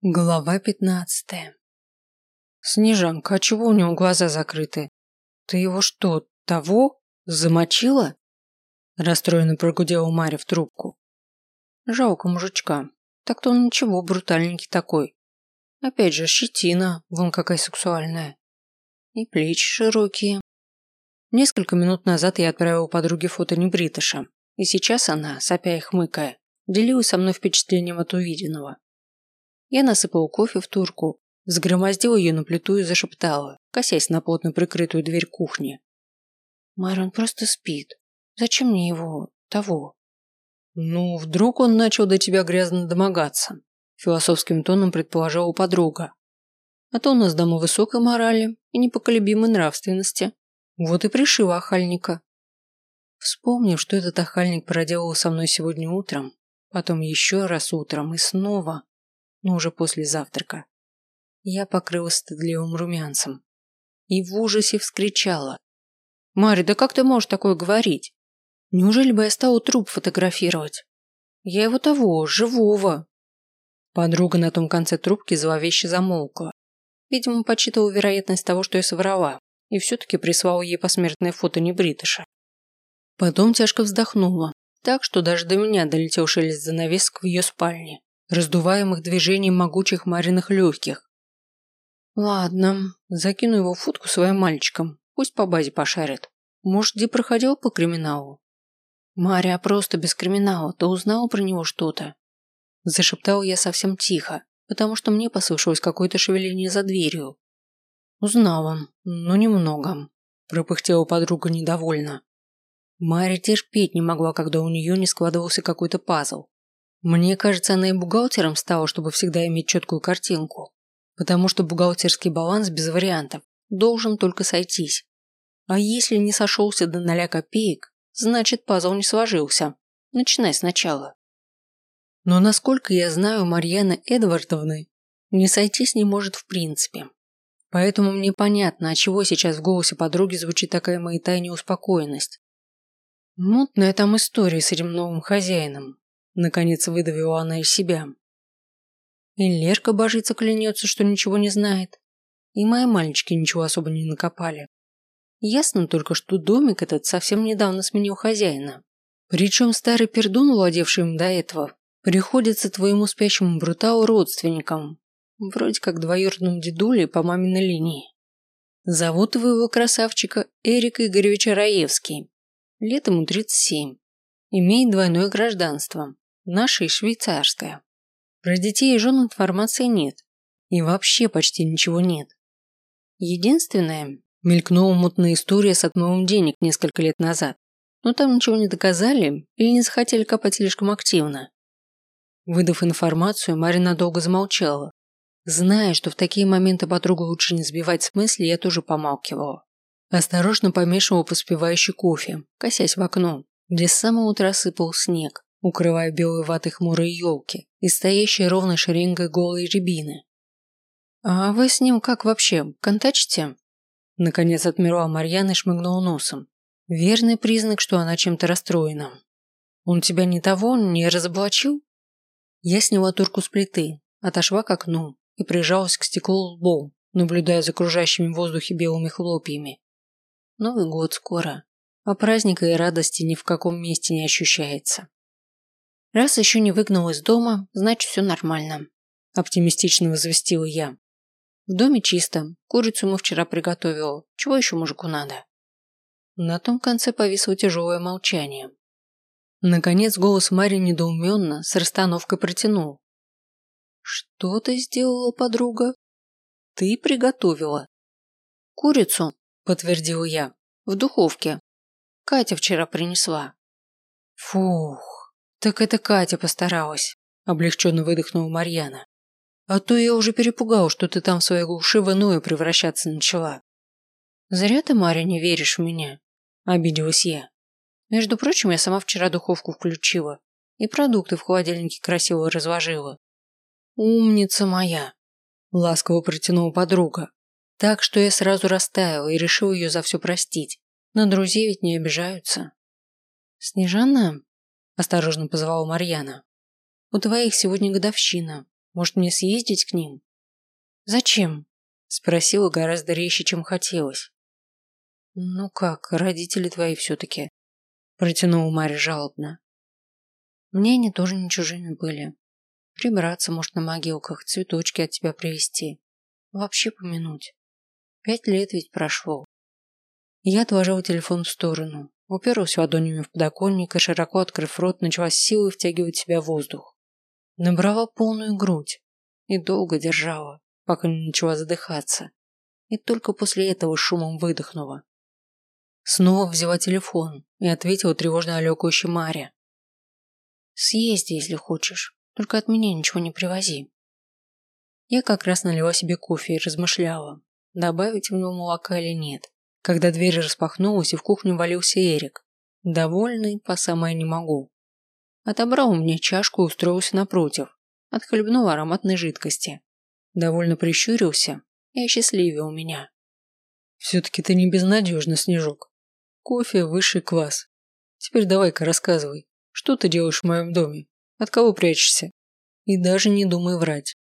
Глава пятнадцатая. Снежанка, а чего у него глаза закрыты? Ты его что, того? Замочила? Расстроенно прогудела Марья в трубку. Жалко мужичка. Так-то он ничего, брутальненький такой. Опять же, щетина, вон какая сексуальная. И плечи широкие. Несколько минут назад я отправила подруге фото небритыша, и сейчас она, сопя и хмыкая, делилась со мной впечатлением от увиденного. Я насыпала кофе в турку, взгромоздила ее на плиту и зашептала, косясь на плотно прикрытую дверь кухни. Майрон просто спит. Зачем мне его... того?» «Ну, вдруг он начал до тебя грязно домогаться», философским тоном предположила подруга. «А то у нас дома высокой морали и непоколебимой нравственности. Вот и пришила охальника». Вспомнив, что этот охальник проделал со мной сегодня утром, потом еще раз утром и снова, но уже после завтрака. Я покрылась стыдливым румянцем и в ужасе вскричала. «Марья, да как ты можешь такое говорить? Неужели бы я стала труп фотографировать? Я его того, живого!» Подруга на том конце трубки зловеще замолкла. Видимо, подсчитывала вероятность того, что я соврала, и все-таки прислала ей посмертное фото небритыша. Потом тяжко вздохнула, так что даже до меня долетел шелест занавесок в ее спальне раздуваемых движением могучих Мариных легких. Ладно, закину его в футку своим мальчиком, пусть по базе пошарит. Может, где проходил по криминалу? Мария просто без криминала, ты узнала про него что-то? Зашептал я совсем тихо, потому что мне послышалось какое-то шевеление за дверью. Узнала, но немного. Пропыхтела подруга недовольно. Мария терпеть не могла, когда у нее не складывался какой-то пазл. Мне кажется, она и бухгалтером стала, чтобы всегда иметь четкую картинку. Потому что бухгалтерский баланс без вариантов должен только сойтись. А если не сошелся до ноля копеек, значит пазл не сложился. Начинай сначала. Но насколько я знаю Марьяны Эдвардовны, не сойтись не может в принципе. Поэтому мне понятно, от чего сейчас в голосе подруги звучит такая моя тайная успокоенность. Мутная там история с этим новым хозяином. Наконец выдавила она из себя. И Лерка божится клянется, что ничего не знает. И мои мальчики ничего особо не накопали. Ясно только, что домик этот совсем недавно сменил хозяина. Причем старый пердун, владевший им до этого, приходится твоему спящему бруталу родственникам. Вроде как двоюродным дедулей по маминой линии. Зовут твоего красавчика Эрик Игоревич Раевский. Лет ему 37. Имеет двойное гражданство наша и швейцарская. Про детей и жен информации нет. И вообще почти ничего нет. Единственное, мелькнула мутная история с отмывом денег несколько лет назад. Но там ничего не доказали или не захотели копать слишком активно. Выдав информацию, Марина долго замолчала. Зная, что в такие моменты подругу лучше не сбивать с мысли, я тоже помалкивала. Осторожно помешивала поспевающий кофе, косясь в окно, где с самого утра сыпал снег укрывая белой ватой хмурые елки и стоящие ровной шеренгой голые рябины. «А вы с ним как вообще, контачите?» Наконец отмерла Марьяна и шмыгнула носом. Верный признак, что она чем-то расстроена. «Он тебя не того, не разоблачил?» Я сняла турку с плиты, отошла к окну и прижалась к стеклу лбом, наблюдая за окружающими в воздухе белыми хлопьями. Новый год скоро, а праздника и радости ни в каком месте не ощущается. Раз еще не выгнал из дома, значит все нормально. Оптимистично возвестила я. В доме чисто, курицу мы вчера приготовил. Чего еще мужику надо? На том конце повисло тяжелое молчание. Наконец голос Мари недоуменно, с расстановкой протянул. «Что ты сделала, подруга?» «Ты приготовила». «Курицу», – подтвердила я, – «в духовке. Катя вчера принесла». «Фух, «Так это Катя постаралась», – облегченно выдохнула Марьяна. «А то я уже перепугал, что ты там в своей глуши в превращаться начала». «Зря ты, Марья, не веришь в меня», – обиделась я. «Между прочим, я сама вчера духовку включила и продукты в холодильнике красиво разложила». «Умница моя», – ласково протянула подруга. Так что я сразу растаяла и решила ее за все простить. На друзей ведь не обижаются. «Снежана?» осторожно позвала Марьяна. У твоих сегодня годовщина. Может, мне съездить к ним? Зачем? Спросила гораздо резче, чем хотелось. Ну как, родители твои все-таки. Протянула Марья жалобно. Мне они тоже не чужими были. Прибраться, может, на могилках, цветочки от тебя привезти. Вообще помянуть. Пять лет ведь прошло. Я отложила телефон в сторону, уперлась ладонями в подоконник и, широко открыв рот, начала силой втягивать в себя воздух. Набрала полную грудь и долго держала, пока не начала задыхаться. И только после этого шумом выдохнула. Снова взяла телефон и ответила тревожно олекающей Маре. «Съезди, если хочешь, только от меня ничего не привози». Я как раз налила себе кофе и размышляла, добавить в него молока или нет, когда дверь распахнулась и в кухню валился Эрик, довольный по самое не могу. Отобрал у меня чашку и устроился напротив, отхлебнул ароматной жидкости. Довольно прищурился и осчастливил меня. Все-таки ты не безнадежный, Снежок. Кофе – высший класс. Теперь давай-ка рассказывай, что ты делаешь в моем доме? От кого прячешься? И даже не думай врать.